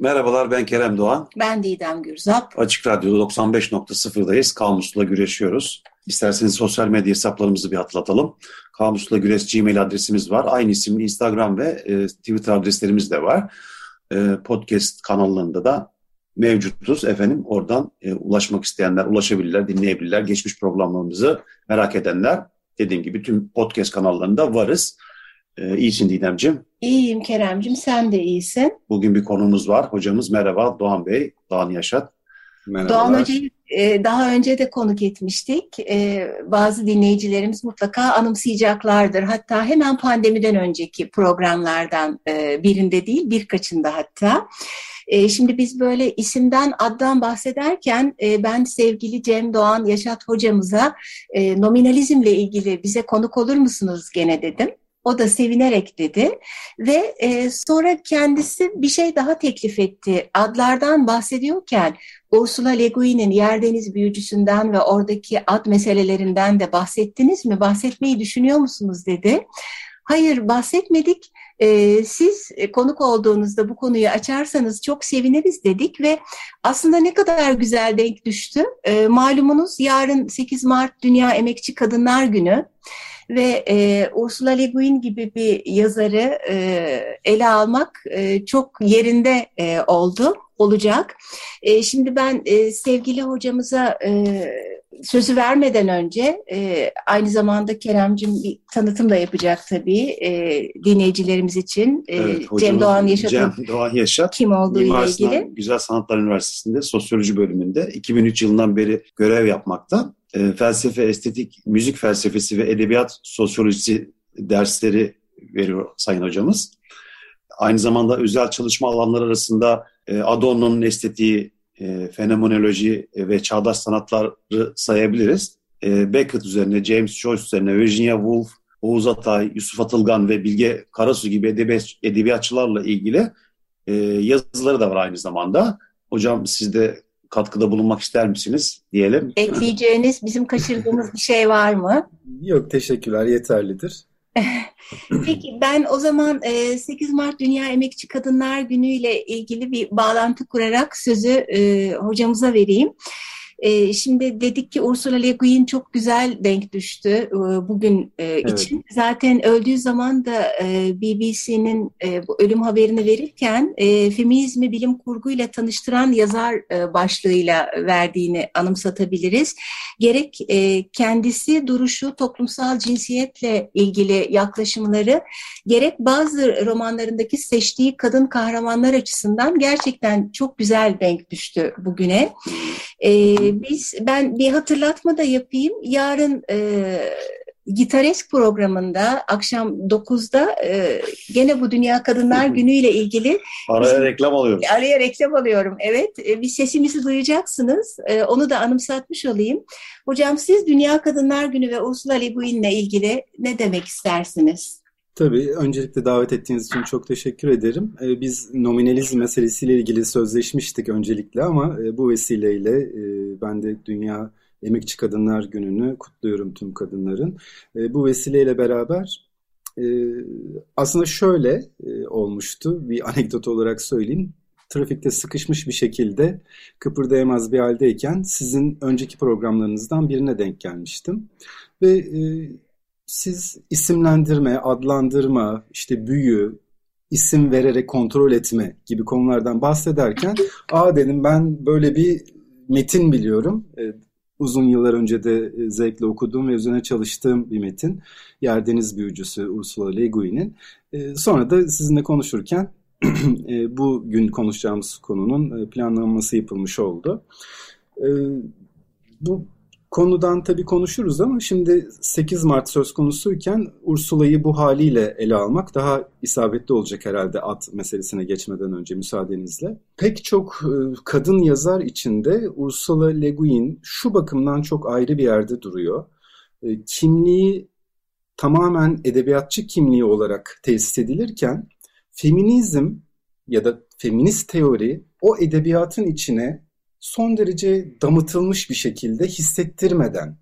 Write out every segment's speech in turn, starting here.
Merhabalar ben Kerem Doğan. Ben Didem Gürzap. Açık Radyo'da 95.0'dayız. Kamusla güreşiyoruz. İsterseniz sosyal medya hesaplarımızı bir hatırlatalım. Kamusla Güreş Gmail adresimiz var. Aynı isimli Instagram ve e, Twitter adreslerimiz de var. E, podcast kanallarında da mevcutuz. Efendim oradan e, ulaşmak isteyenler ulaşabilirler, dinleyebilirler. Geçmiş programlarımızı merak edenler dediğim gibi tüm podcast kanallarında varız. E, iyisin Didemciğim. İyiyim Keremcim, sen de iyisin. Bugün bir konumuz var. Hocamız merhaba Doğan Bey, Doğan Yaşat. Merhabalar. Doğan Hoca'yı e, daha önce de konuk etmiştik. E, bazı dinleyicilerimiz mutlaka anımsayacaklardır. Hatta hemen pandemiden önceki programlardan e, birinde değil, birkaçında hatta. Şimdi biz böyle isimden, addan bahsederken ben sevgili Cem Doğan Yaşat hocamıza nominalizmle ilgili bize konuk olur musunuz gene dedim. O da sevinerek dedi ve e, sonra kendisi bir şey daha teklif etti. Adlardan bahsediyorken Ursula Le Guin'in Yer Deniz Büyücüsü'nden ve oradaki ad meselelerinden de bahsettiniz mi? Bahsetmeyi düşünüyor musunuz dedi. Hayır bahsetmedik. Ee, siz konuk olduğunuzda bu konuyu açarsanız çok seviniriz dedik ve aslında ne kadar güzel denk düştü. Ee, malumunuz yarın 8 Mart Dünya Emekçi Kadınlar Günü ve e, Ursula Le Guin gibi bir yazarı e, ele almak e, çok yerinde e, oldu, olacak. E, şimdi ben e, sevgili hocamıza e, sözü vermeden önce e, aynı zamanda Keremcim bir tanıtım da yapacak tabii e, dinleyicilerimiz için. E, evet, Cem Doğan Yaşat. Cem Doğan Yaşat. Kim olduğu ile ilgili. Güzel Sanatlar Üniversitesi'nde sosyoloji bölümünde 2003 yılından beri görev yapmakta e, felsefe, estetik, müzik felsefesi ve edebiyat sosyolojisi dersleri veriyor Sayın Hocamız. Aynı zamanda özel çalışma alanları arasında e, Adorno'nun estetiği, e, fenomenoloji ve çağdaş sanatları sayabiliriz. E, Beckett üzerine, James Joyce üzerine, Virginia Woolf, Oğuz Atay, Yusuf Atılgan ve Bilge Karasu gibi edebiyat, edebiyatçılarla ilgili e, yazıları da var aynı zamanda. Hocam siz de katkıda bulunmak ister misiniz diyelim. Ekleyeceğiniz, bizim kaçırdığımız bir şey var mı? Yok, teşekkürler. Yeterlidir. Peki ben o zaman 8 Mart Dünya Emekçi Kadınlar Günü ile ilgili bir bağlantı kurarak sözü hocamıza vereyim. E, şimdi dedik ki Ursula Le Guin çok güzel denk düştü e, bugün e, evet. için. Zaten öldüğü zaman da e, BBC'nin e, bu ölüm haberini verirken e, feminizmi bilim kurguyla tanıştıran yazar e, başlığıyla verdiğini anımsatabiliriz. Gerek e, kendisi duruşu toplumsal cinsiyetle ilgili yaklaşımları gerek bazı romanlarındaki seçtiği kadın kahramanlar açısından gerçekten çok güzel denk düştü bugüne. E, biz ben bir hatırlatma da yapayım. Yarın e, Gitaresk programında akşam 9'da e, gene bu Dünya Kadınlar Günü ile ilgili araya reklam alıyorum. Araya reklam alıyorum. Evet. E, bir sesimizi duyacaksınız. E, onu da anımsatmış olayım. Hocam siz Dünya Kadınlar Günü ve Ursula Le Guin ile ilgili ne demek istersiniz? Tabii. Öncelikle davet ettiğiniz için çok teşekkür ederim. Ee, biz nominalizm meselesiyle ilgili sözleşmiştik öncelikle ama e, bu vesileyle e, ben de Dünya Emekçi Kadınlar Günü'nü kutluyorum tüm kadınların. E, bu vesileyle beraber aslında şöyle olmuştu. Bir anekdot olarak söyleyeyim. Trafikte sıkışmış bir şekilde kıpırdayamaz bir haldeyken sizin önceki programlarınızdan birine denk gelmiştim. Ve siz isimlendirme, adlandırma, işte büyü, isim vererek kontrol etme gibi konulardan bahsederken aa dedim ben böyle bir metin biliyorum. E, uzun yıllar önce de e, zevkle okuduğum ve üzerine çalıştığım bir metin. Yerdeniz Büyücüsü Ursula Le Guin'in. E, sonra da sizinle konuşurken e, bugün konuşacağımız konunun planlanması yapılmış oldu. Bu konudan tabii konuşuruz ama şimdi 8 Mart söz konusuyken Ursula'yı bu haliyle ele almak daha isabetli olacak herhalde at meselesine geçmeden önce müsaadenizle. Pek çok e, kadın yazar içinde Ursula Le Guin şu bakımdan çok ayrı bir yerde duruyor. E, kimliği tamamen edebiyatçı kimliği olarak tesis edilirken feminizm ya da feminist teori o edebiyatın içine son derece damıtılmış bir şekilde hissettirmeden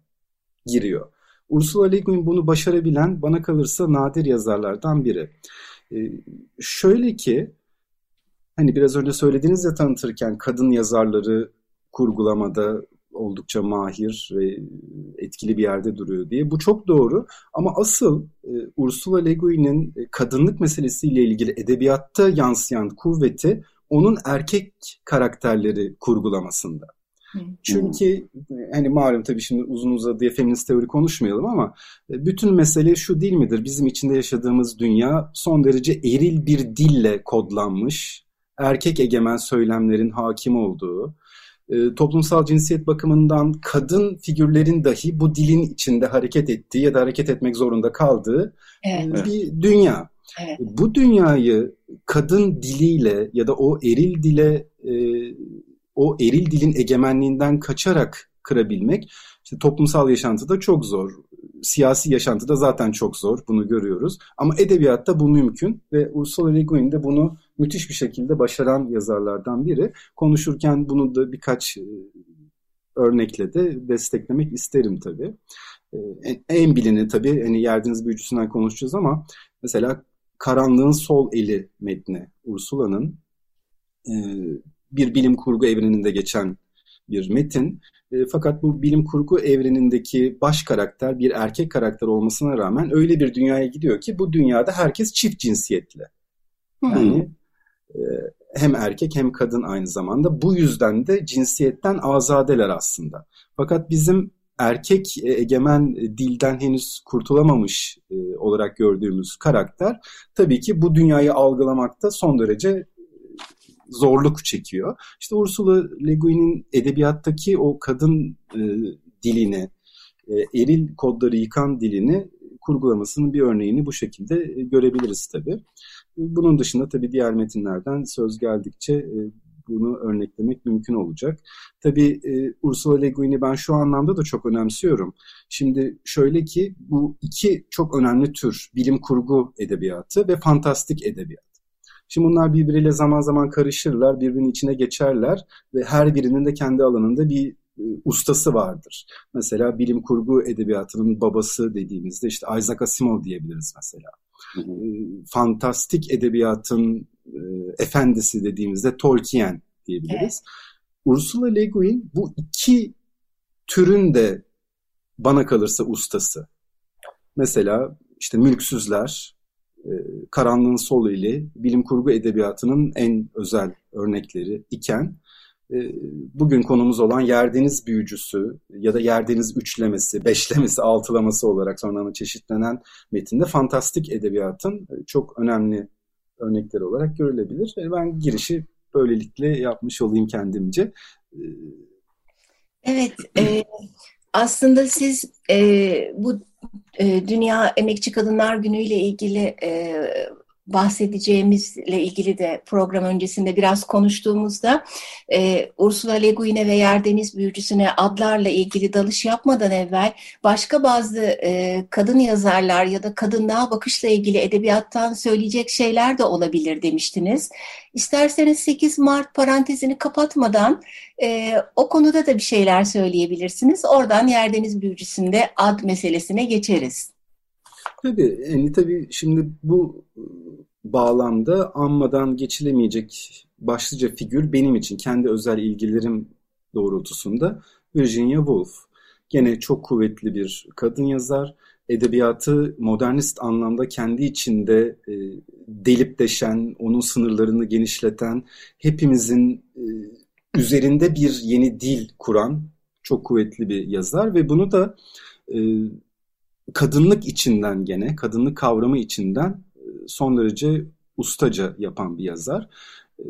giriyor. Ursula Le Guin bunu başarabilen bana kalırsa nadir yazarlardan biri. Ee, şöyle ki hani biraz önce söylediğiniz ya tanıtırken kadın yazarları kurgulamada oldukça mahir ve etkili bir yerde duruyor diye. Bu çok doğru ama asıl e, Ursula Le Guin'in kadınlık meselesiyle ilgili edebiyatta yansıyan kuvveti onun erkek karakterleri kurgulamasında. Çünkü hani malum tabii şimdi uzun uzadıya feminist teori konuşmayalım ama e, bütün mesele şu değil midir? Bizim içinde yaşadığımız dünya son derece eril bir dille kodlanmış, erkek egemen söylemlerin hakim olduğu, e, toplumsal cinsiyet bakımından kadın figürlerin dahi bu dilin içinde hareket ettiği ya da hareket etmek zorunda kaldığı evet. bir dünya. Evet. Bu dünyayı kadın diliyle ya da o eril dile e, o eril dilin egemenliğinden kaçarak kırabilmek işte toplumsal yaşantıda çok zor. Siyasi yaşantıda zaten çok zor. Bunu görüyoruz. Ama edebiyatta bu mümkün ve Ursula Le Guin de bunu müthiş bir şekilde başaran yazarlardan biri. Konuşurken bunu da birkaç e, örnekle de desteklemek isterim tabii. E, en bilini tabii hani Yerdiniz Büyücüsü'nden konuşacağız ama mesela Karanlığın Sol Eli metni Ursula'nın e, bir bilim kurgu evreninde geçen bir metin. E, fakat bu bilim kurgu evrenindeki baş karakter bir erkek karakter olmasına rağmen öyle bir dünyaya gidiyor ki bu dünyada herkes çift cinsiyetli. Yani e, hem erkek hem kadın aynı zamanda. Bu yüzden de cinsiyetten azadeler aslında. Fakat bizim erkek e, egemen e, dilden henüz kurtulamamış e, olarak gördüğümüz karakter tabii ki bu dünyayı algılamakta son derece zorluk çekiyor. İşte Ursula Le Guin'in edebiyattaki o kadın e, dilini, e, eril kodları yıkan dilini kurgulamasının bir örneğini bu şekilde görebiliriz tabii. Bunun dışında tabii diğer metinlerden söz geldikçe e, bunu örneklemek mümkün olacak. Tabii e, Ursula Le Guin'i ben şu anlamda da çok önemsiyorum. Şimdi şöyle ki bu iki çok önemli tür bilim kurgu edebiyatı ve fantastik edebiyat. Şimdi bunlar birbiriyle zaman zaman karışırlar, birbirinin içine geçerler ve her birinin de kendi alanında bir ustası vardır. Mesela bilim kurgu edebiyatının babası dediğimizde işte Isaac Asimov diyebiliriz mesela. Hı hı. Fantastik edebiyatın e, efendisi dediğimizde Tolkien diyebiliriz. Evet. Ursula Le Guin bu iki türün de bana kalırsa ustası. Mesela işte Mülksüzler, e, Karanlığın Sol ile bilim kurgu edebiyatının en özel örnekleri iken bugün konumuz olan Yerdeniz Büyücüsü ya da Yerdeniz Üçlemesi, Beşlemesi, Altılaması olarak sonradan çeşitlenen metinde fantastik edebiyatın çok önemli örnekleri olarak görülebilir. Ben girişi böylelikle yapmış olayım kendimce. Evet, e, aslında siz e, bu e, Dünya Emekçi Kadınlar Günü ile ilgili e, bahsedeceğimizle ilgili de program öncesinde biraz konuştuğumuzda e, Ursula Le Guin'e ve Yerdeniz Büyücüsü'ne adlarla ilgili dalış yapmadan evvel başka bazı e, kadın yazarlar ya da kadınlığa bakışla ilgili edebiyattan söyleyecek şeyler de olabilir demiştiniz. İsterseniz 8 Mart parantezini kapatmadan e, o konuda da bir şeyler söyleyebilirsiniz. Oradan Yerdeniz Büyücüsü'nde ad meselesine geçeriz. Tabii, yani tabii şimdi bu bağlamda anmadan geçilemeyecek başlıca figür benim için kendi özel ilgilerim doğrultusunda Virginia Woolf. Gene çok kuvvetli bir kadın yazar. Edebiyatı modernist anlamda kendi içinde e, delip deşen, onun sınırlarını genişleten, hepimizin e, üzerinde bir yeni dil kuran çok kuvvetli bir yazar ve bunu da e, kadınlık içinden gene, kadınlık kavramı içinden e, son derece ustaca yapan bir yazar. E,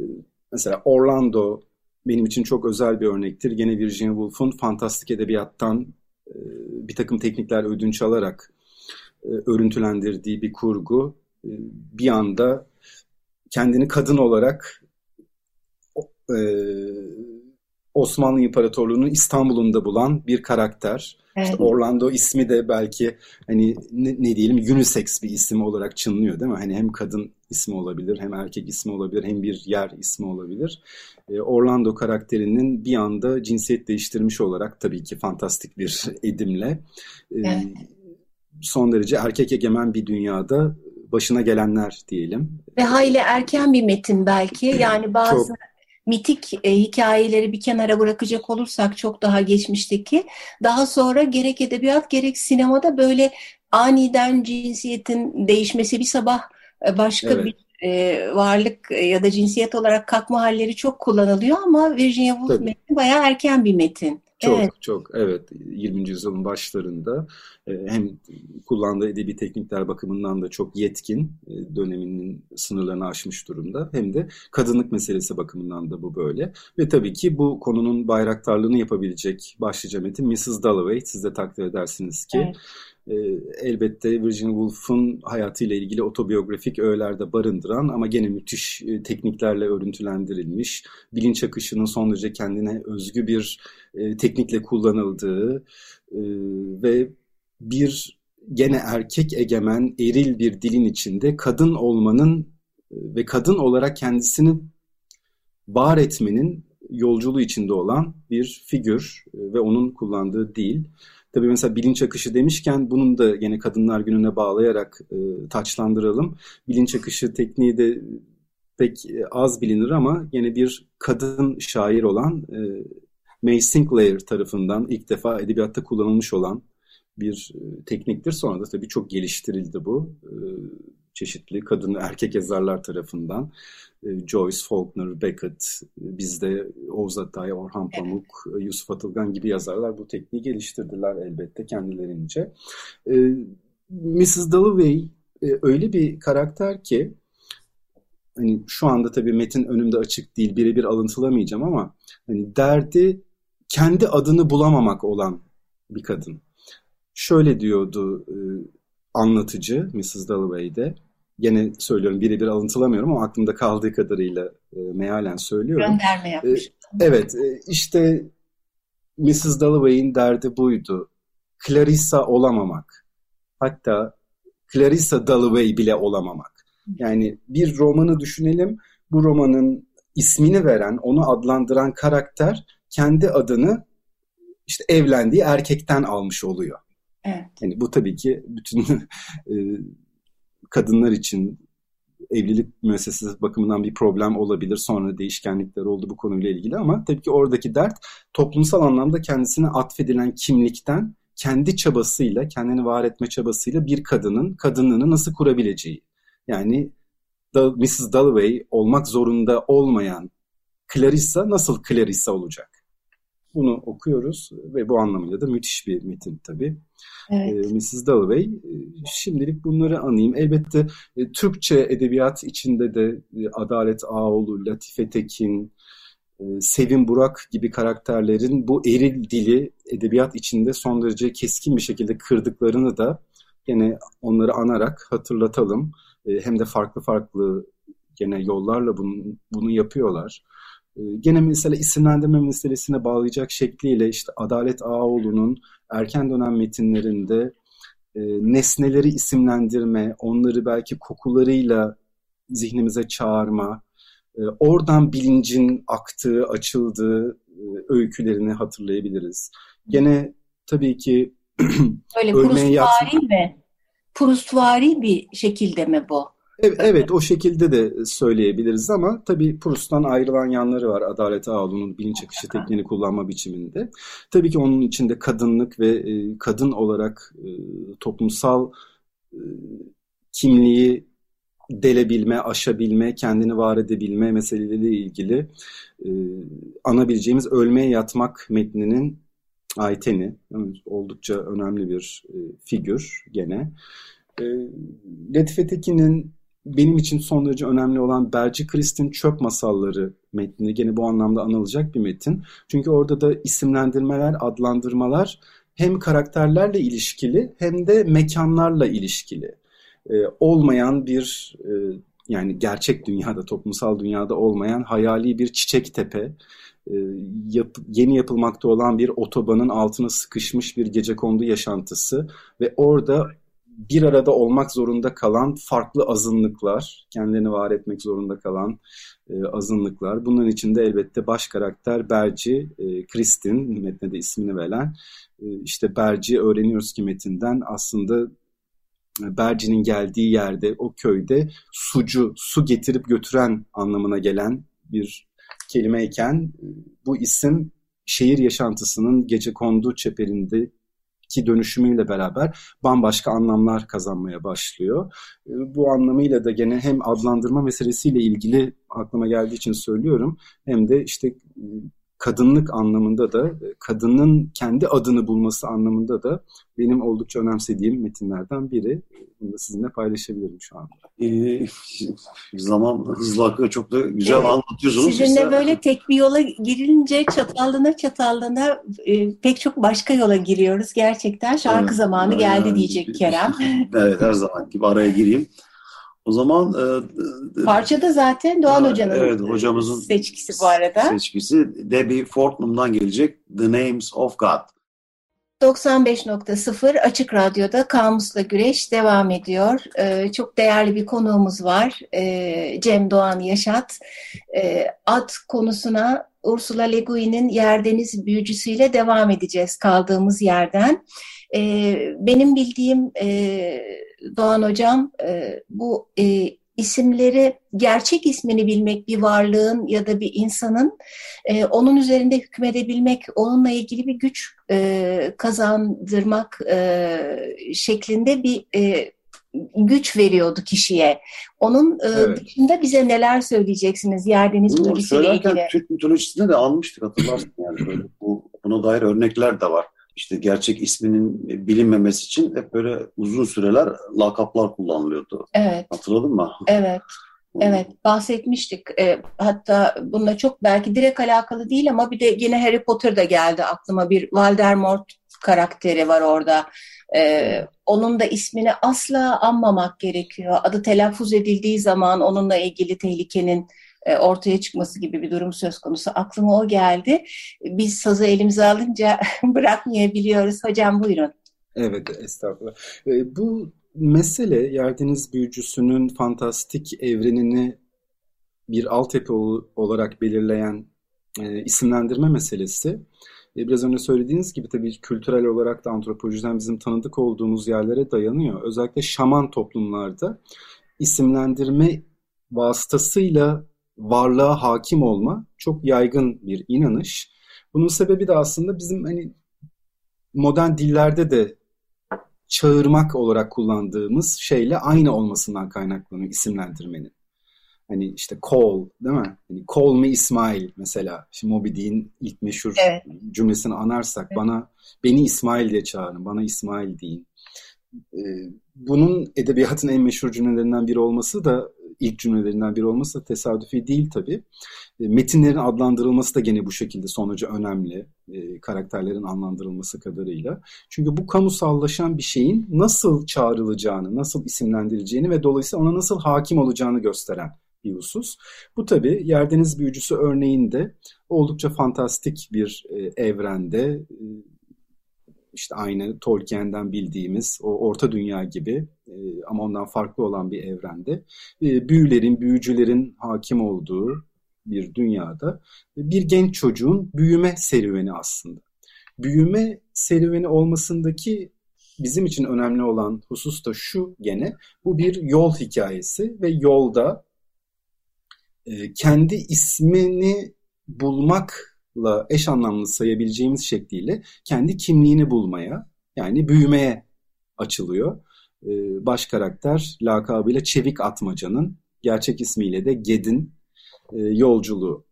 mesela Orlando benim için çok özel bir örnektir. Gene Virginia Woolf'un fantastik edebiyattan e, bir takım teknikler ödünç alarak örüntülendirdiği bir kurgu. Bir anda kendini kadın olarak Osmanlı İmparatorluğu'nun İstanbul'unda bulan bir karakter. Evet. İşte Orlando ismi de belki hani ne, ne diyelim unisex bir isim olarak çınlıyor değil mi? Hani hem kadın ismi olabilir, hem erkek ismi olabilir, hem bir yer ismi olabilir. Ee, Orlando karakterinin bir anda cinsiyet değiştirmiş olarak tabii ki fantastik bir edimle e, evet. son derece erkek egemen bir dünyada başına gelenler diyelim. Ve hayli erken bir metin belki. Yani bazı Çok mitik e, hikayeleri bir kenara bırakacak olursak çok daha geçmişteki daha sonra gerek edebiyat gerek sinemada böyle aniden cinsiyetin değişmesi bir sabah e, başka evet. bir e, varlık e, ya da cinsiyet olarak kalkma halleri çok kullanılıyor ama Virginia Woolf metni bayağı erken bir metin. Çok evet. çok evet 20. yüzyılın başlarında e, hem kullandığı edebi teknikler bakımından da çok yetkin e, döneminin sınırlarını aşmış durumda hem de kadınlık meselesi bakımından da bu böyle ve tabii ki bu konunun bayraktarlığını yapabilecek başlıca metin Mrs. Dalloway siz de takdir edersiniz ki evet e, elbette Virginia Woolf'un hayatıyla ilgili otobiyografik öğelerde barındıran ama gene müthiş e, tekniklerle örüntülendirilmiş, bilinç akışının son derece kendine özgü bir e, teknikle kullanıldığı e, ve bir gene erkek egemen eril bir dilin içinde kadın olmanın ve kadın olarak kendisini var etmenin yolculuğu içinde olan bir figür ve onun kullandığı dil. Tabii mesela bilinç akışı demişken bunun da yine Kadınlar Günü'ne bağlayarak e, taçlandıralım. Bilinç akışı tekniği de pek e, az bilinir ama yine bir kadın şair olan e, May Sinclair tarafından ilk defa edebiyatta kullanılmış olan bir e, tekniktir. Sonra da tabii çok geliştirildi bu. E, çeşitli kadın erkek yazarlar tarafından. E, Joyce, Faulkner, Beckett, e, bizde Oğuz Atay, Orhan Pamuk, evet. Yusuf Atılgan gibi yazarlar bu tekniği geliştirdiler elbette kendilerince. Mrs. Dalloway öyle bir karakter ki hani şu anda tabii metin önümde açık değil birebir alıntılamayacağım ama hani derdi kendi adını bulamamak olan bir kadın. Şöyle diyordu anlatıcı Mrs. Dalloway'de Yine söylüyorum birebir alıntılamıyorum ama aklımda kaldığı kadarıyla e, mealen söylüyorum. Gönderme yapmış. E, evet e, işte Mrs. Dalloway'in derdi buydu. Clarissa olamamak. Hatta Clarissa Dalloway bile olamamak. Yani bir romanı düşünelim. Bu romanın ismini veren, onu adlandıran karakter kendi adını işte evlendiği erkekten almış oluyor. Evet. Yani bu tabii ki bütün e, kadınlar için evlilik müessesesi bakımından bir problem olabilir. Sonra değişkenlikler oldu bu konuyla ilgili ama tabii ki oradaki dert toplumsal anlamda kendisine atfedilen kimlikten kendi çabasıyla, kendini var etme çabasıyla bir kadının kadınlığını nasıl kurabileceği. Yani Mrs. Dalloway olmak zorunda olmayan Clarissa nasıl Clarissa olacak? Bunu okuyoruz ve bu anlamıyla da müthiş bir metin tabii. Evet. E, Mrs. Dalloway. E, şimdilik bunları anayım. Elbette e, Türkçe edebiyat içinde de e, Adalet Ağoğlu, Latife Tekin, Sevin Burak gibi karakterlerin bu eril dili edebiyat içinde son derece keskin bir şekilde kırdıklarını da gene onları anarak hatırlatalım. Hem de farklı farklı gene yollarla bunu, bunu yapıyorlar. Ee, gene mesela isimlendirme meselesine bağlayacak şekliyle işte Adalet Ağoğlu'nun erken dönem metinlerinde e, nesneleri isimlendirme, onları belki kokularıyla zihnimize çağırma, e, oradan bilincin aktığı, açıldığı e, öykülerini hatırlayabiliriz. Gene tabii ki Öyle Proustvari mi? Proustvari bir şekilde mi bu? Evet, evet o şekilde de söyleyebiliriz ama tabii Proust'tan ayrılan yanları var Adalet Ağoğlu'nun bilinç akışı tekniğini kullanma biçiminde. Tabii ki onun içinde kadınlık ve e, kadın olarak e, toplumsal e, kimliği delebilme, aşabilme, kendini var edebilme meseleleriyle ilgili anabileceğimiz ölmeye yatmak metninin Ayten'i. Oldukça önemli bir e, figür gene. E, Latife Tekin'in benim için son derece önemli olan Belci Kristin Çöp Masalları metni gene bu anlamda anılacak bir metin. Çünkü orada da isimlendirmeler, adlandırmalar hem karakterlerle ilişkili hem de mekanlarla ilişkili. Ee, olmayan bir e, yani gerçek dünyada, toplumsal dünyada olmayan hayali bir çiçek tepe, e, yap, yeni yapılmakta olan bir otobanın altına sıkışmış bir gece kondu yaşantısı ve orada bir arada olmak zorunda kalan farklı azınlıklar, kendilerini var etmek zorunda kalan e, azınlıklar. Bunların içinde elbette baş karakter Berci, e, Kristin, metne de ismini veren. E, işte Berci öğreniyoruz ki metinden aslında e, Berci'nin geldiği yerde, o köyde sucu, su getirip götüren anlamına gelen bir kelimeyken bu isim şehir yaşantısının gece kondu çeperinde ki dönüşümüyle beraber bambaşka anlamlar kazanmaya başlıyor. Ee, bu anlamıyla da gene hem adlandırma meselesiyle ilgili aklıma geldiği için söylüyorum hem de işte kadınlık anlamında da e, kadının kendi adını bulması anlamında da benim oldukça önemsediğim metinlerden biri. Bunu da sizinle paylaşabilirim şu anda. Ee, zaman hızlı akıyor. Çok da güzel evet. anlatıyorsunuz. Sizinle işte. böyle tek bir yola girince çatallana çatallana e, pek çok başka yola giriyoruz. Gerçekten şarkı evet. zamanı geldi diyecek Kerem. evet her zaman gibi araya gireyim. O zaman e, Parçada zaten Doğan e, Hoca'nın evet, hocamızın seçkisi bu arada. Seçkisi Debbie Fortnum'dan gelecek The Names of God. 95.0 Açık Radyo'da Kamusla Güreş devam ediyor. Ee, çok değerli bir konuğumuz var. Ee, Cem Doğan Yaşat. Ee, ad konusuna Ursula Le Guin'in Yerdeniz büyücüsüyle devam edeceğiz kaldığımız yerden. Ee, benim bildiğim e, Doğan Hocam e, bu e, isimleri, gerçek ismini bilmek bir varlığın ya da bir insanın e, onun üzerinde hükmedebilmek, onunla ilgili bir güç e, kazandırmak e, şeklinde bir e, güç veriyordu kişiye. Onun e, evet. dışında bize neler söyleyeceksiniz Yerdeniz Bölgesi'yle ilgili? Türk mitolojisinde de almıştık hatırlarsın yani. Böyle bu, buna dair örnekler de var işte gerçek isminin bilinmemesi için hep böyle uzun süreler lakaplar kullanılıyordu. Evet. Hatırladın mı? Evet. Evet bahsetmiştik. E, hatta bununla çok belki direkt alakalı değil ama bir de yine Harry Potter'da geldi aklıma bir Voldemort karakteri var orada. E, onun da ismini asla anmamak gerekiyor. Adı telaffuz edildiği zaman onunla ilgili tehlikenin e, ortaya çıkması gibi bir durum söz konusu. Aklıma o geldi. Biz sazı elimize alınca bırakmayabiliyoruz. Hocam buyurun. Evet, estağfurullah. E, bu mesele Yerdeniz Büyücüsü'nün fantastik evrenini bir altyapı olarak belirleyen e, isimlendirme meselesi. E, biraz önce söylediğiniz gibi tabii kültürel olarak da antropolojiden bizim tanıdık olduğumuz yerlere dayanıyor. Özellikle şaman toplumlarda isimlendirme vasıtasıyla varlığa hakim olma çok yaygın bir inanış. Bunun sebebi de aslında bizim hani modern dillerde de çağırmak olarak kullandığımız şeyle aynı olmasından kaynaklanıyor isimlendirmenin. Hani işte call değil mi? Hani call me İsmail mesela. Şimdi Moby Dick'in ilk meşhur evet. cümlesini anarsak evet. bana beni İsmail diye çağırın, bana İsmail deyin. Ee, bunun edebiyatın en meşhur cümlelerinden biri olması da ilk cümlelerinden biri olması da tesadüfi değil tabii. E, metinlerin adlandırılması da gene bu şekilde sonucu önemli. E, karakterlerin anlandırılması kadarıyla. Çünkü bu kamusallaşan bir şeyin nasıl çağrılacağını, nasıl isimlendirileceğini ve dolayısıyla ona nasıl hakim olacağını gösteren bir husus. Bu tabii Yerdeniz Büyücüsü örneğinde oldukça fantastik bir e, evrende e, işte aynı Tolkien'den bildiğimiz o orta dünya gibi e, ama ondan farklı olan bir evrende e, büyülerin, büyücülerin hakim olduğu bir dünyada bir genç çocuğun büyüme serüveni aslında. Büyüme serüveni olmasındaki bizim için önemli olan husus da şu gene bu bir yol hikayesi ve yolda e, kendi ismini bulmak la eş anlamlı sayabileceğimiz şekliyle kendi kimliğini bulmaya yani büyümeye açılıyor. Ee, baş karakter lakabıyla Çevik Atmaca'nın gerçek ismiyle de Ged'in e, yolculuğu.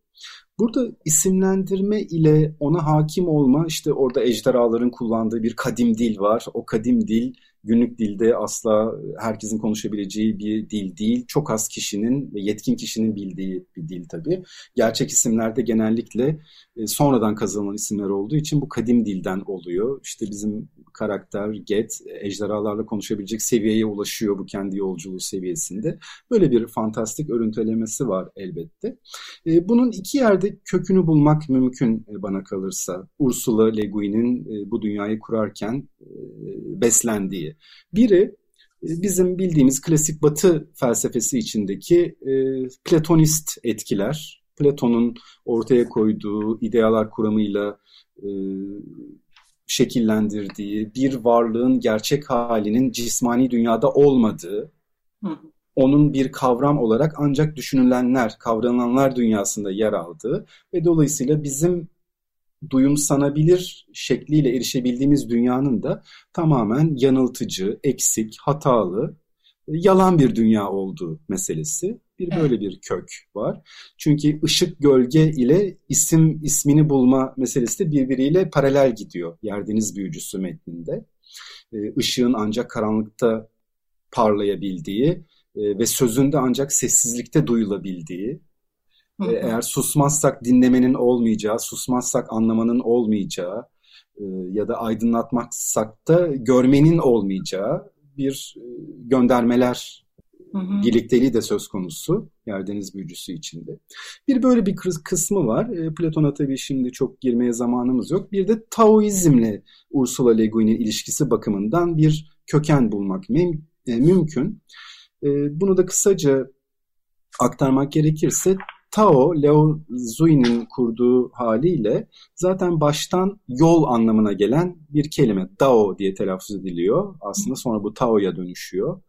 Burada isimlendirme ile ona hakim olma, işte orada ejderhaların kullandığı bir kadim dil var. O kadim dil günlük dilde asla herkesin konuşabileceği bir dil değil. Çok az kişinin ve yetkin kişinin bildiği bir dil tabii. Gerçek isimlerde genellikle e, sonradan kazanılan isimler olduğu için bu kadim dilden oluyor. İşte bizim karakter Get ejderhalarla konuşabilecek seviyeye ulaşıyor bu kendi yolculuğu seviyesinde. Böyle bir fantastik örüntülemesi var elbette. E, bunun iki yerde kökünü bulmak mümkün e, bana kalırsa. Ursula Le Guin'in bu dünyayı kurarken beslendiği. Biri bizim bildiğimiz klasik batı felsefesi içindeki platonist etkiler, Platon'un ortaya koyduğu idealar kuramıyla e, şekillendirdiği bir varlığın gerçek halinin cismani dünyada olmadığı, onun bir kavram olarak ancak düşünülenler, kavrananlar dünyasında yer aldığı ve dolayısıyla bizim duyumsanabilir şekliyle erişebildiğimiz dünyanın da tamamen yanıltıcı, eksik, hatalı, yalan bir dünya olduğu meselesi. Bir böyle bir kök var. Çünkü ışık gölge ile isim ismini bulma meselesi de birbiriyle paralel gidiyor. Yerdeniz büyücüsü metninde. Işığın ancak karanlıkta parlayabildiği ve sözünde ancak sessizlikte duyulabildiği, Hı hı. eğer susmazsak dinlemenin olmayacağı, susmazsak anlamanın olmayacağı ya da aydınlatmaksak da görmenin olmayacağı bir göndermeler Hı Birlikteliği de söz konusu Yerdeniz büyücüsü içinde. Bir böyle bir kısmı var. E, Platon'a tabii şimdi çok girmeye zamanımız yok. Bir de Taoizmle Ursula Le Guin'in ilişkisi bakımından bir köken bulmak müm e, mümkün. E, bunu da kısaca aktarmak gerekirse Tao, Leo Zui'nin kurduğu haliyle zaten baştan yol anlamına gelen bir kelime. Dao diye telaffuz ediliyor. Aslında sonra bu Tao'ya dönüşüyor.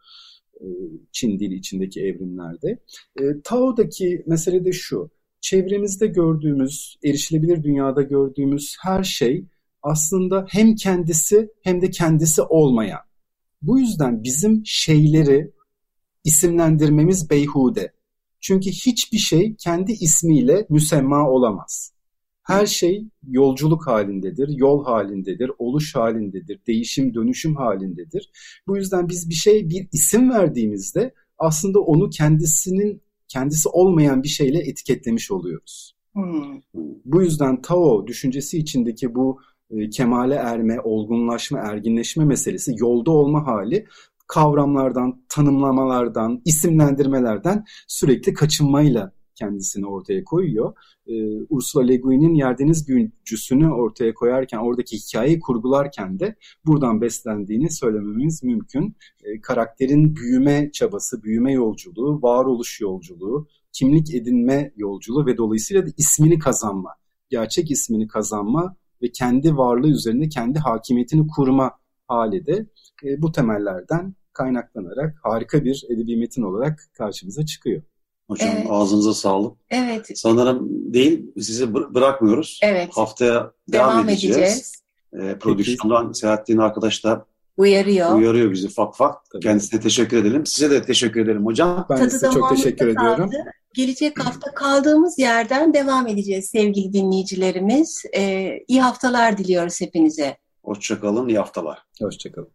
E, Çin dili içindeki evrimlerde. E, Tao'daki mesele de şu. Çevremizde gördüğümüz, erişilebilir dünyada gördüğümüz her şey aslında hem kendisi hem de kendisi olmayan. Bu yüzden bizim şeyleri isimlendirmemiz beyhude. Çünkü hiçbir şey kendi ismiyle müsemma olamaz. Her şey yolculuk halindedir, yol halindedir, oluş halindedir, değişim dönüşüm halindedir. Bu yüzden biz bir şey bir isim verdiğimizde aslında onu kendisinin kendisi olmayan bir şeyle etiketlemiş oluyoruz. Hmm. Bu yüzden Tao düşüncesi içindeki bu e, kemale erme, olgunlaşma, erginleşme meselesi, yolda olma hali kavramlardan, tanımlamalardan, isimlendirmelerden sürekli kaçınmayla kendisini ortaya koyuyor. Ee, Ursula Le Guin'in Yerdeniz Büyücüsü'nü ortaya koyarken, oradaki hikayeyi kurgularken de buradan beslendiğini söylememiz mümkün. Ee, karakterin büyüme çabası, büyüme yolculuğu, varoluş yolculuğu, kimlik edinme yolculuğu ve dolayısıyla da ismini kazanma, gerçek ismini kazanma ve kendi varlığı üzerinde kendi hakimiyetini kurma hali de e, bu temellerden kaynaklanarak harika bir edebi metin olarak karşımıza çıkıyor. Hocam evet. ağzınıza sağlık. Evet. Sanırım değil sizi bırakmıyoruz. Evet. Haftaya devam, devam edeceğiz. edeceğiz. E, prodüksiyondan Selahattin arkadaş da uyarıyor. Uyarıyor bizi fak fak. Tabii. Kendisine teşekkür edelim. Size de teşekkür ederim hocam. Ben Tadı size çok teşekkür kaldı. ediyorum. Gelecek hafta kaldığımız yerden devam edeceğiz sevgili dinleyicilerimiz. Ee, iyi haftalar diliyoruz hepinize. Hoşçakalın, iyi haftalar. Hoşçakalın.